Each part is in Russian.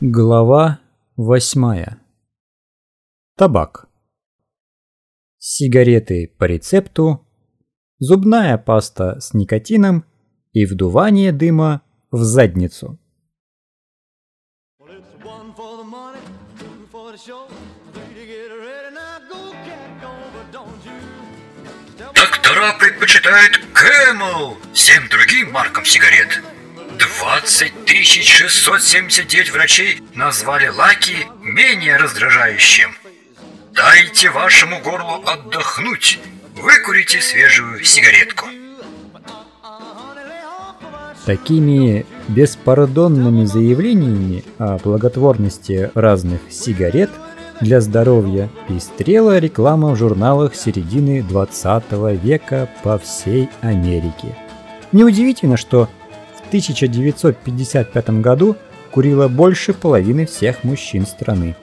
Глава восьмая. Табак. Сигареты по рецепту, зубная паста с никотином и вдувание дыма в задницу. Доктора предпочитают Camel всем другим маркам сигарет. 20 679 врачей назвали Лаки менее раздражающим. Дайте вашему горлу отдохнуть. Выкурите свежую сигаретку. Такими беспардонными заявлениями о благотворности разных сигарет для здоровья пестрела реклама в журналах середины 20 века по всей Америке. Неудивительно, что 1955 году курило больше половины всех мужчин страны.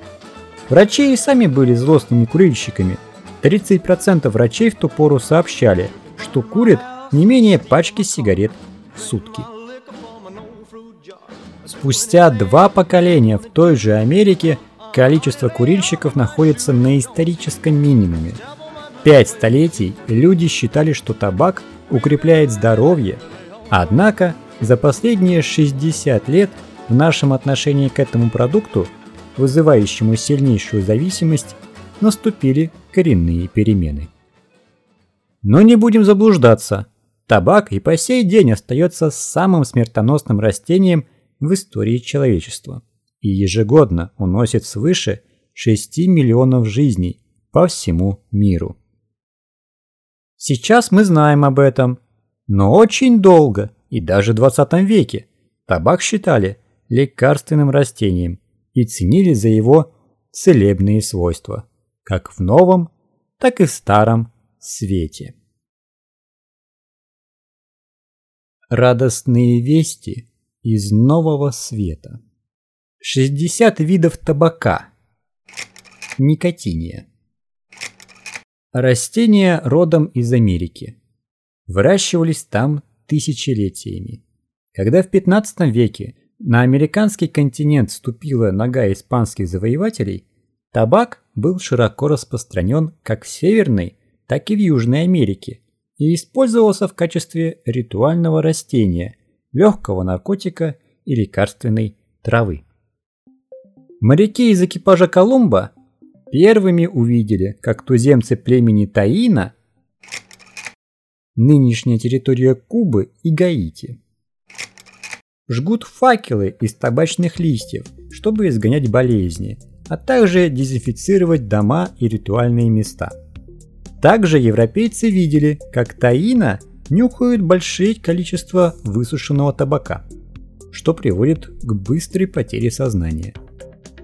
Врачи и сами были злостными курильщиками. 30% врачей в ту пору сообщали, что курят не менее пачки сигарет в сутки. Спустя два поколения в той же Америке количество курильщиков находится на историческом минимуме. Пять столетий люди считали, что табак укрепляет здоровье, однако за последние 60 лет в нашем отношении к этому продукту, вызывающему сильнейшую зависимость, наступили коренные перемены. Но не будем заблуждаться. Табак и по сей день остается самым смертоносным растением в истории человечества и ежегодно уносит свыше 6 миллионов жизней по всему миру. Сейчас мы знаем об этом, но очень долго и даже в 20 веке табак считали лекарственным растением и ценили за его целебные свойства, как в новом, так и в старом свете. Радостные вести из нового света. 60 видов табака. Никотиния. Растения родом из Америки. Выращивались там тысячелетиями. Когда в 15 веке на американский континент ступила нога испанских завоевателей, табак был широко распространен как в Северной, так и в Южной Америке и использовался в качестве ритуального растения, легкого наркотика и лекарственной травы. Моряки из экипажа Колумба первыми увидели, как туземцы племени Таина, нынешняя территория Кубы и Гаити, жгут факелы из табачных листьев, чтобы изгонять болезни, а также дезинфицировать дома и ритуальные места. Также европейцы видели, как таина нюхают большие количество высушенного табака, что приводит к быстрой потере сознания.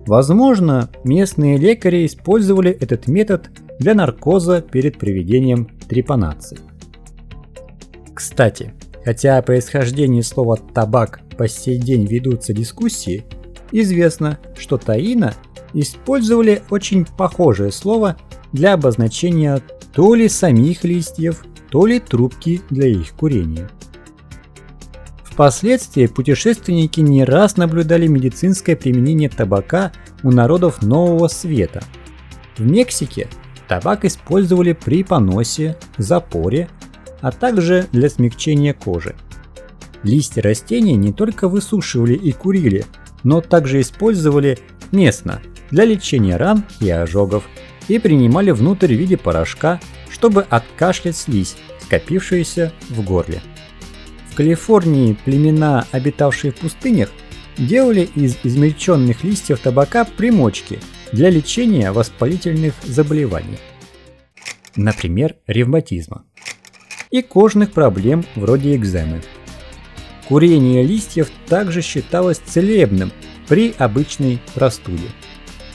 Возможно, местные лекари использовали этот метод для наркоза перед проведением трепанации. Кстати, хотя о происхождении слова «табак» по сей день ведутся дискуссии, известно, что таина использовали очень похожее слово для обозначения то ли самих листьев, то ли трубки для их курения. Впоследствии путешественники не раз наблюдали медицинское применение табака у народов Нового Света. В Мексике табак использовали при поносе, запоре, а также для смягчения кожи. Листья растения не только высушивали и курили, но также использовали местно для лечения ран и ожогов и принимали внутрь в виде порошка, чтобы откашлять слизь, скопившуюся в горле. В Калифорнии племена, обитавшие в пустынях, делали из измельченных листьев табака примочки для лечения воспалительных заболеваний, например, ревматизма, и кожных проблем вроде экземы. Курение листьев также считалось целебным при обычной простуде,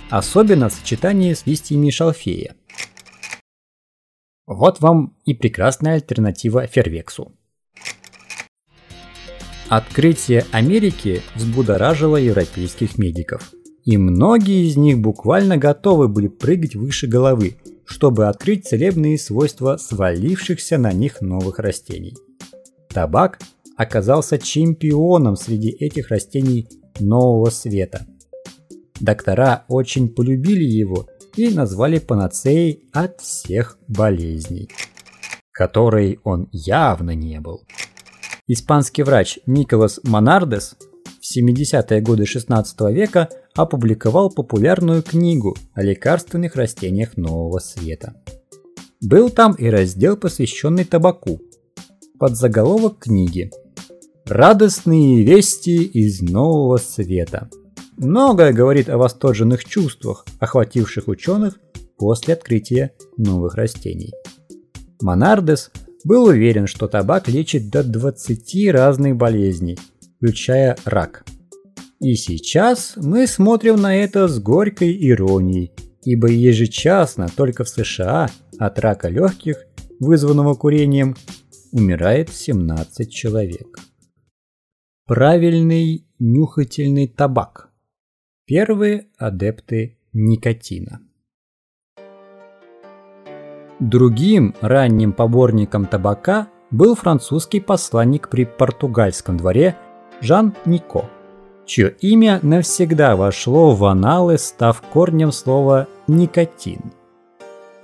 особенно в сочетании с листьями шалфея. Вот вам и прекрасная альтернатива фервексу. Открытие Америки взбудоражило европейских медиков. И многие из них буквально готовы были прыгать выше головы, чтобы открыть целебные свойства свалившихся на них новых растений. Табак оказался чемпионом среди этих растений нового света. Доктора очень полюбили его и назвали панацеей от всех болезней, которой он явно не был. Испанский врач Николас Монардес в 70-е годы XVI века опубликовал популярную книгу о лекарственных растениях Нового Света. Был там и раздел, посвященный табаку. Под заголовок книги «Радостные вести из Нового Света». Многое говорит о восторженных чувствах, охвативших ученых после открытия новых растений. Монардес был уверен, что табак лечит до 20 разных болезней, включая рак. И сейчас мы смотрим на это с горькой иронией, ибо ежечасно только в США от рака легких, вызванного курением, умирает 17 человек. Правильный нюхательный табак. Первые адепты никотина. Другим ранним поборником табака был французский посланник при португальском дворе Жан Нико, чье имя навсегда вошло в аналы, став корнем слова «никотин».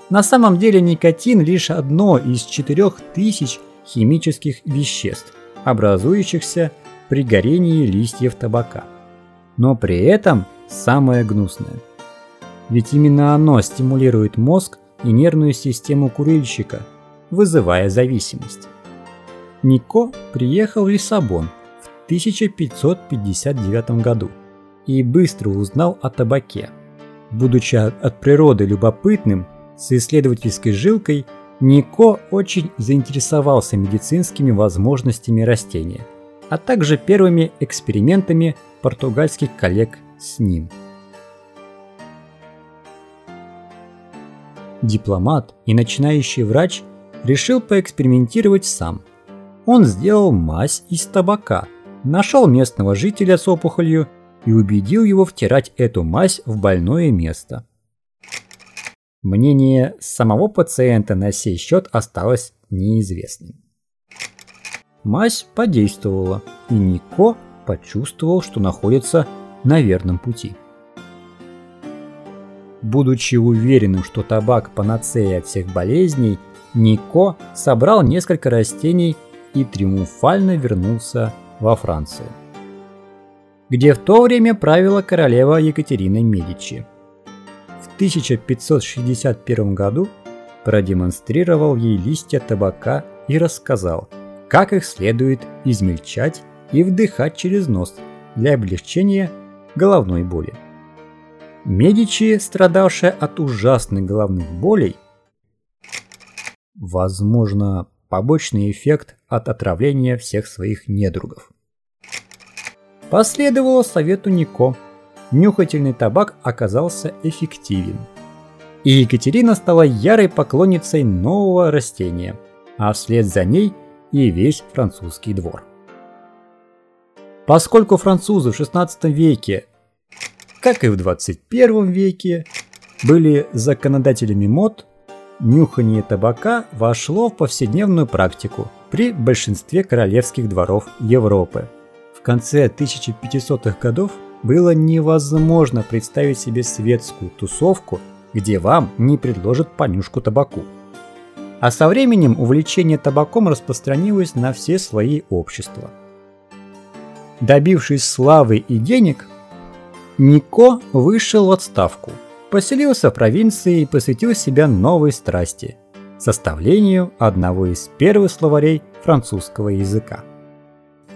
На самом деле никотин лишь одно из четырех тысяч химических веществ, образующихся при горении листьев табака. Но при этом самое гнусное. Ведь именно оно стимулирует мозг и нервную систему курильщика, вызывая зависимость. Нико приехал в Лиссабон 1559 году и быстро узнал о табаке. Будучи от природы любопытным, с исследовательской жилкой, Нико очень заинтересовался медицинскими возможностями растения, а также первыми экспериментами португальских коллег с ним – дипломат и начинающий врач решил поэкспериментировать сам. Он сделал мазь из табака, нашел местного жителя с опухолью и убедил его втирать эту мазь в больное место. Мнение самого пациента на сей счет осталось неизвестным. Мазь подействовала, и Нико почувствовал, что находится на верном пути. Будучи уверенным, что табак панацея от всех болезней, Нико собрал несколько растений и триумфально вернулся во Францию, где в то время правила королева Екатерина Медичи. В 1561 году продемонстрировал ей листья табака и рассказал, как их следует измельчать и вдыхать через нос для облегчения головной боли. Медичи, страдавшая от ужасных головных болей, возможно, побочный эффект от отравления всех своих недругов. Последовало совету Нико. Нюхательный табак оказался эффективен. И Екатерина стала ярой поклонницей нового растения, а вслед за ней и весь французский двор. Поскольку французы в XVI веке как и в 21 веке, были законодателями мод, нюхание табака вошло в повседневную практику при большинстве королевских дворов Европы. В конце 1500-х годов было невозможно представить себе светскую тусовку, где вам не предложат понюшку табаку. А со временем увлечение табаком распространилось на все слои общества. Добившись славы и денег, Нико вышел в отставку, поселился в провинции и посвятил себя новой страсти – составлению одного из первых словарей французского языка.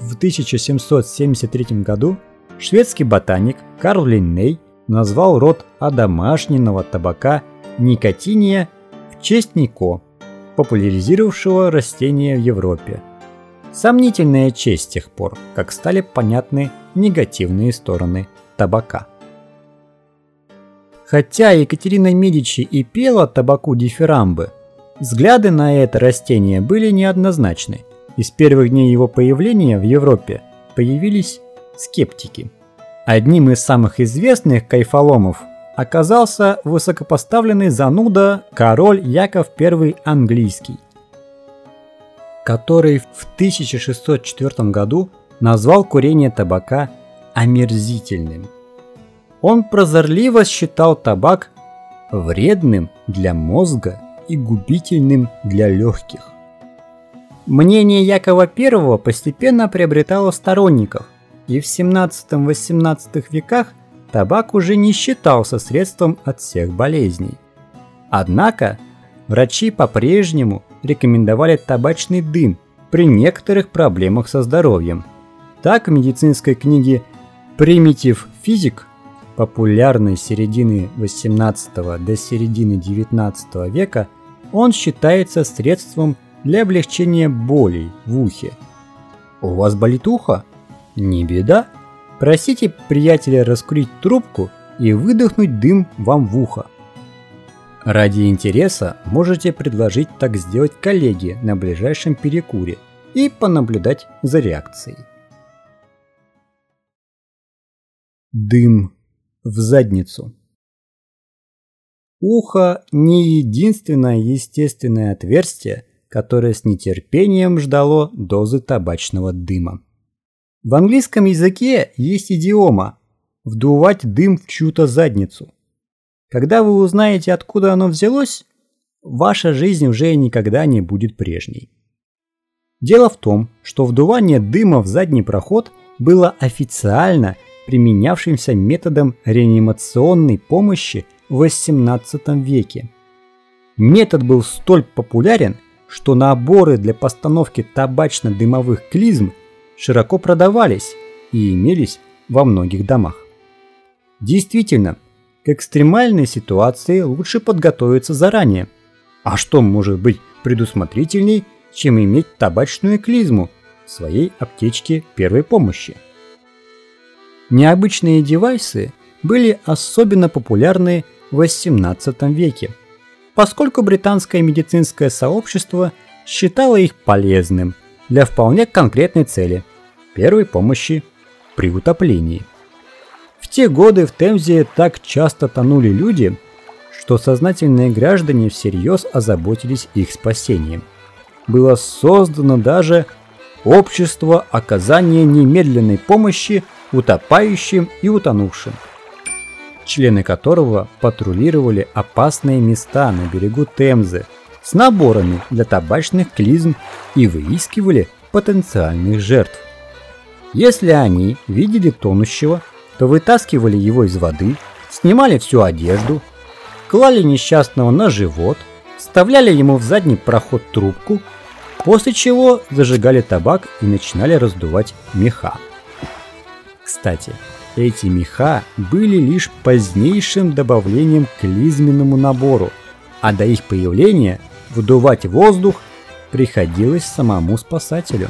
В 1773 году шведский ботаник Карл Линней назвал род одомашненного табака никотиния в честь Нико, популяризировавшего растение в Европе. Сомнительная честь с тех пор, как стали понятны негативные стороны табака. Хотя Екатерина Медичи и пела табаку дифирамбы, взгляды на это растение были неоднозначны, и с первых дней его появления в Европе появились скептики. Одним из самых известных кайфоломов оказался высокопоставленный зануда король Яков I английский, который в 1604 году назвал курение табака омерзительным. Он прозорливо считал табак вредным для мозга и губительным для легких. Мнение Якова I постепенно приобретало сторонников, и в 17-18 веках табак уже не считался средством от всех болезней. Однако врачи по-прежнему рекомендовали табачный дым при некоторых проблемах со здоровьем. Так в медицинской книге «Примитив физик», популярной с середины 18 до середины 19 века, он считается средством для облегчения болей в ухе. У вас болит ухо? Не беда. Просите приятеля раскурить трубку и выдохнуть дым вам в ухо. Ради интереса можете предложить так сделать коллеге на ближайшем перекуре и понаблюдать за реакцией. Дым в задницу. Ухо не единственное естественное отверстие, которое с нетерпением ждало дозы табачного дыма. В английском языке есть идиома «вдувать дым в чью-то задницу». Когда вы узнаете, откуда оно взялось, ваша жизнь уже никогда не будет прежней. Дело в том, что вдувание дыма в задний проход было официально применявшимся методом реанимационной помощи в XVIII веке. Метод был столь популярен, что наборы для постановки табачно-дымовых клизм широко продавались и имелись во многих домах. Действительно, к экстремальной ситуации лучше подготовиться заранее. А что может быть предусмотрительней, чем иметь табачную клизму в своей аптечке первой помощи? Необычные девайсы были особенно популярны в XVIII веке, поскольку британское медицинское сообщество считало их полезным для вполне конкретной цели – первой помощи при утоплении. В те годы в Темзе так часто тонули люди, что сознательные граждане всерьез озаботились их спасением. Было создано даже общество оказания немедленной помощи утопающим и утонувшим, члены которого патрулировали опасные места на берегу Темзы с наборами для табачных клизм и выискивали потенциальных жертв. Если они видели тонущего, то вытаскивали его из воды, снимали всю одежду, клали несчастного на живот, вставляли ему в задний проход трубку, после чего зажигали табак и начинали раздувать меха. Кстати, эти меха были лишь позднейшим добавлением к клизменному набору, а до их появления вдувать воздух приходилось самому спасателю.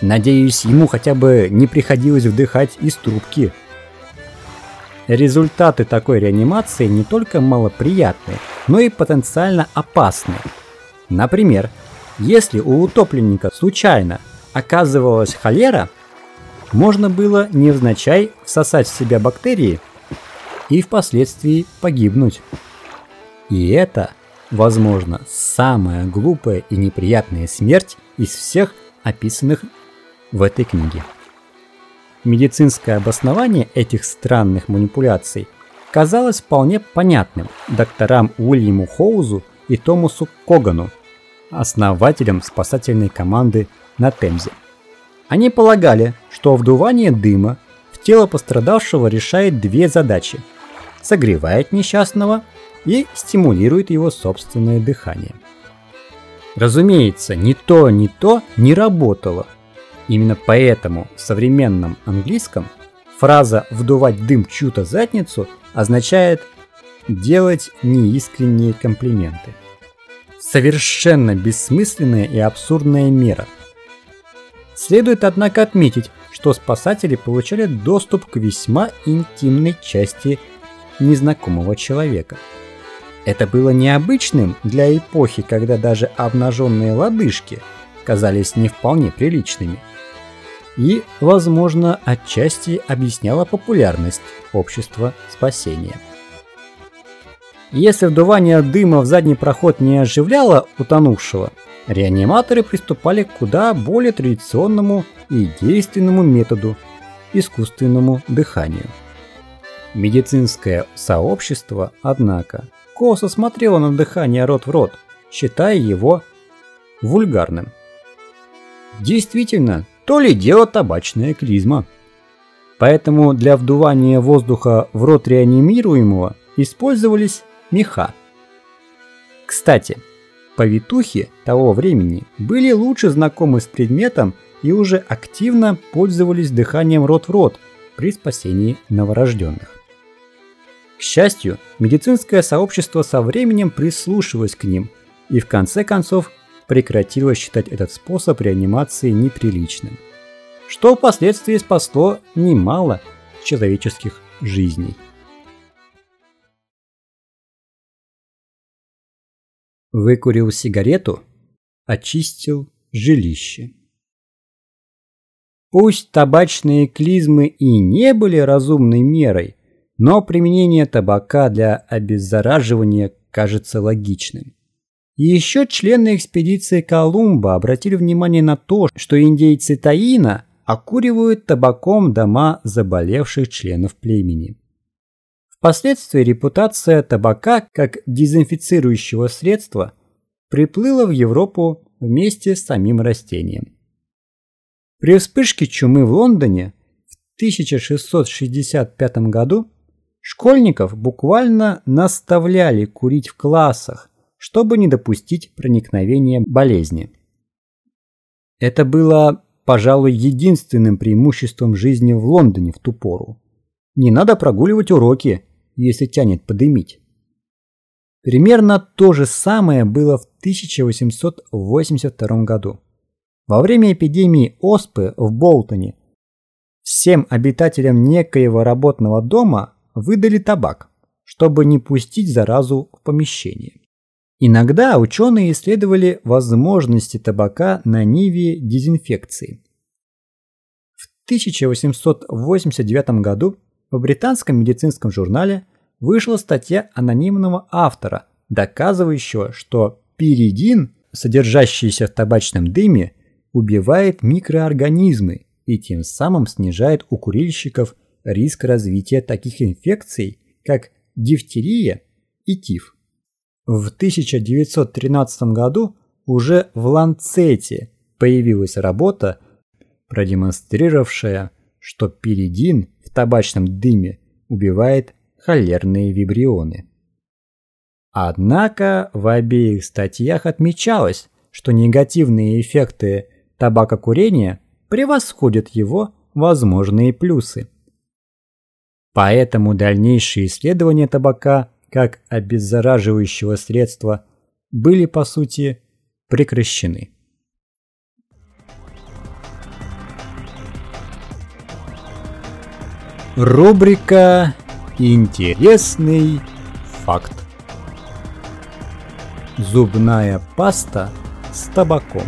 Надеюсь, ему хотя бы не приходилось вдыхать из трубки. Результаты такой реанимации не только малоприятны, но и потенциально опасны. Например, если у утопленника случайно оказывалась холера, можно было невзначай всосать в себя бактерии и впоследствии погибнуть. И это, возможно, самая глупая и неприятная смерть из всех описанных в этой книге. Медицинское обоснование этих странных манипуляций казалось вполне понятным докторам Уильяму Хоузу и Томасу Когану, основателям спасательной команды на Темзе. Они полагали, что вдувание дыма в тело пострадавшего решает две задачи – согревает несчастного и стимулирует его собственное дыхание. Разумеется, ни то, ни то не работало – Именно поэтому в современном английском фраза «вдувать дым чью-то задницу» означает делать неискренние комплименты. Совершенно бессмысленная и абсурдная мера. Следует, однако, отметить, что спасатели получали доступ к весьма интимной части незнакомого человека. Это было необычным для эпохи, когда даже обнаженные лодыжки казались не вполне приличными – и, возможно, отчасти объясняла популярность общества спасения. Если вдувание дыма в задний проход не оживляло утонувшего, реаниматоры приступали к куда более традиционному и действенному методу – искусственному дыханию. Медицинское сообщество, однако, косо смотрело на дыхание рот в рот, считая его вульгарным. Действительно, то ли дело табачная клизма. Поэтому для вдувания воздуха в рот реанимируемого использовались меха. Кстати, повитухи того времени были лучше знакомы с предметом и уже активно пользовались дыханием рот в рот при спасении новорожденных. К счастью, медицинское сообщество со временем прислушивалось к ним и в конце концов прекратило считать этот способ реанимации неприличным, что впоследствии спасло немало человеческих жизней. Выкурил сигарету, очистил жилище. Пусть табачные клизмы и не были разумной мерой, но применение табака для обеззараживания кажется логичным. Еще члены экспедиции Колумба обратили внимание на то, что индейцы Таина окуривают табаком дома заболевших членов племени. Впоследствии репутация табака как дезинфицирующего средства приплыла в Европу вместе с самим растением. При вспышке чумы в Лондоне в 1665 году школьников буквально наставляли курить в классах, чтобы не допустить проникновения болезни. Это было, пожалуй, единственным преимуществом жизни в Лондоне в ту пору. Не надо прогуливать уроки, если тянет подымить. Примерно то же самое было в 1882 году. Во время эпидемии оспы в Болтоне всем обитателям некоего работного дома выдали табак, чтобы не пустить заразу в помещение. Иногда ученые исследовали возможности табака на ниве дезинфекции. В 1889 году в британском медицинском журнале вышла статья анонимного автора, доказывающая, что пиридин, содержащийся в табачном дыме, убивает микроорганизмы и тем самым снижает у курильщиков риск развития таких инфекций, как дифтерия и тиф. В 1913 году уже в Ланцете появилась работа, продемонстрировавшая, что пиридин в табачном дыме убивает холерные вибрионы. Однако в обеих статьях отмечалось, что негативные эффекты табакокурения превосходят его возможные плюсы. Поэтому дальнейшие исследования табака как обеззараживающего средства были по сути прекращены. Рубрика «Интересный факт». Зубная паста с табаком.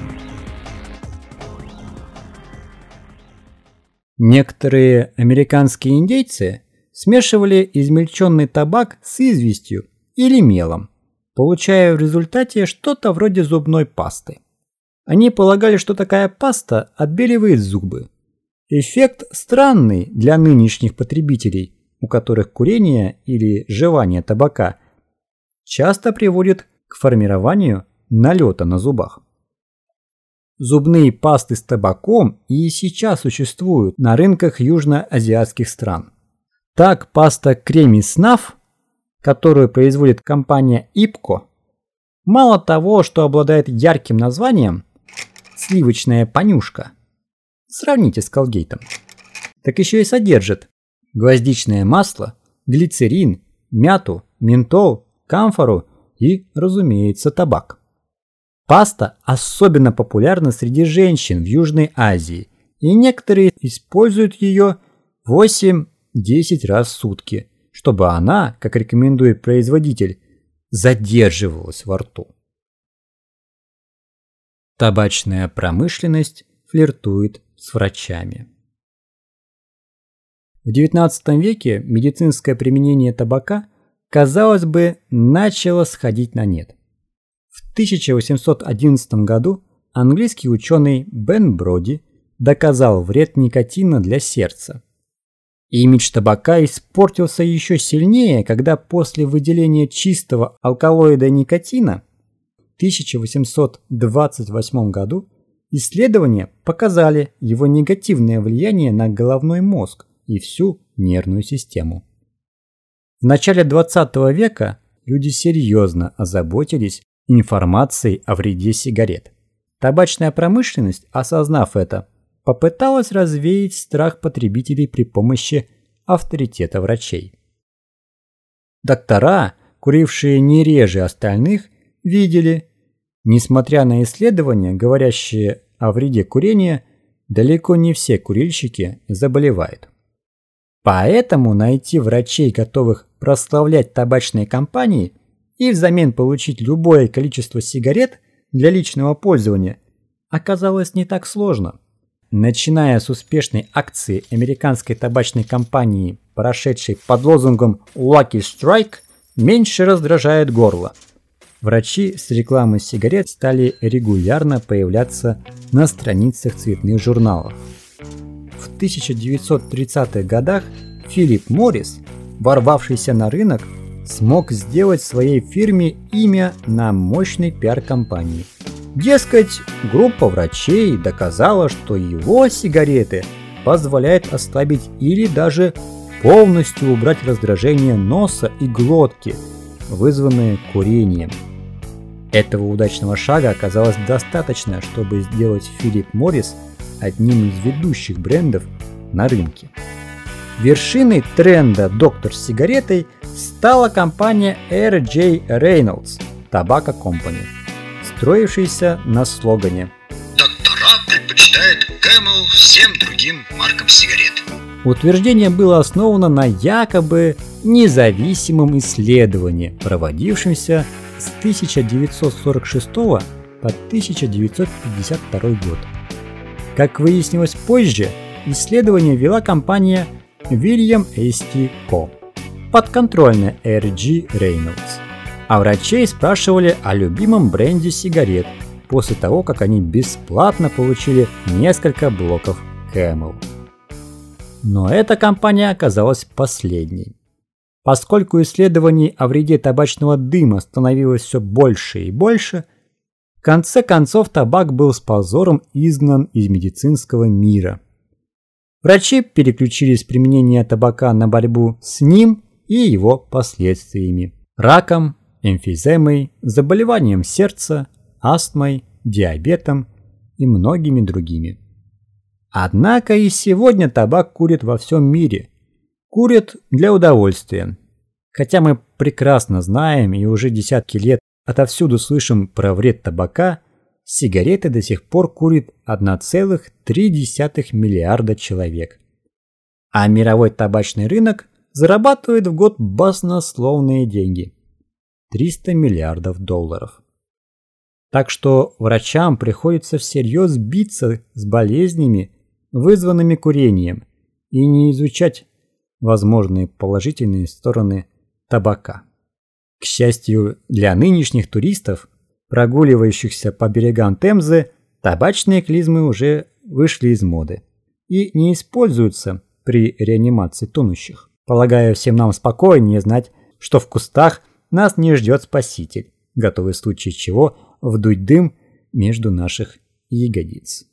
Некоторые американские индейцы смешивали измельченный табак с известью или мелом, получая в результате что-то вроде зубной пасты. Они полагали, что такая паста отбеливает зубы. Эффект странный для нынешних потребителей, у которых курение или жевание табака часто приводит к формированию налета на зубах. Зубные пасты с табаком и сейчас существуют на рынках южноазиатских стран. Так, паста Креми Снаф, которую производит компания Ипко, мало того, что обладает ярким названием «сливочная понюшка», сравните с Колгейтом, так еще и содержит гвоздичное масло, глицерин, мяту, ментол, камфору и, разумеется, табак. Паста особенно популярна среди женщин в Южной Азии, и некоторые используют ее 8-10 раз в сутки, чтобы она, как рекомендует производитель, задерживалась во рту. Табачная промышленность флиртует с врачами. В XIX веке медицинское применение табака, казалось бы, начало сходить на нет. В 1811 году английский ученый Бен Броди доказал вред никотина для сердца. Имидж табака испортился еще сильнее, когда после выделения чистого алкалоида никотина в 1828 году исследования показали его негативное влияние на головной мозг и всю нервную систему. В начале 20 века люди серьезно озаботились информацией о вреде сигарет. Табачная промышленность, осознав это, попыталась развеять страх потребителей при помощи авторитета врачей. Доктора, курившие не реже остальных, видели, несмотря на исследования, говорящие о вреде курения, далеко не все курильщики заболевают. Поэтому найти врачей, готовых прославлять табачные компании и взамен получить любое количество сигарет для личного пользования, оказалось не так сложно. Начиная с успешной акции американской табачной компании, прошедшей под лозунгом «Lucky Strike», меньше раздражает горло. Врачи с рекламой сигарет стали регулярно появляться на страницах цветных журналов. В 1930-х годах Филипп Моррис, ворвавшийся на рынок, смог сделать своей фирме имя на мощной пиар-компании. Дескать, группа врачей доказала, что его сигареты позволяют ослабить или даже полностью убрать раздражение носа и глотки, вызванное курением. Этого удачного шага оказалось достаточно, чтобы сделать Филипп Моррис одним из ведущих брендов на рынке. Вершиной тренда «Доктор с сигаретой» стала компания R.J. Reynolds Tobacco Company, строившаяся на слогане Доктора предпочитают Camel всем другим маркам сигарет. Утверждение было основано на якобы независимом исследовании, проводившемся с 1946 по 1952 год. Как выяснилось позже, исследование вела компания William A.S.T. Co. подконтрольная R.G. Reynolds. А врачей спрашивали о любимом бренде сигарет после того, как они бесплатно получили несколько блоков Camel. Но эта компания оказалась последней. Поскольку исследований о вреде табачного дыма становилось все больше и больше, в конце концов табак был с позором изгнан из медицинского мира. Врачи переключили с применения табака на борьбу с ним и его последствиями – раком, эмфиземой, заболеванием сердца, астмой, диабетом и многими другими. Однако и сегодня табак курят во всем мире. Курят для удовольствия. Хотя мы прекрасно знаем и уже десятки лет отовсюду слышим про вред табака, сигареты до сих пор курит 1,3 миллиарда человек. А мировой табачный рынок зарабатывает в год баснословные деньги – 300 миллиардов долларов. Так что врачам приходится всерьез биться с болезнями, вызванными курением, и не изучать возможные положительные стороны табака. К счастью для нынешних туристов, прогуливающихся по берегам Темзы, табачные клизмы уже вышли из моды и не используются при реанимации тонущих. Полагаю, всем нам спокойнее знать, что в кустах нас не ждет спаситель, готовый в случае чего вдуть дым между наших ягодиц.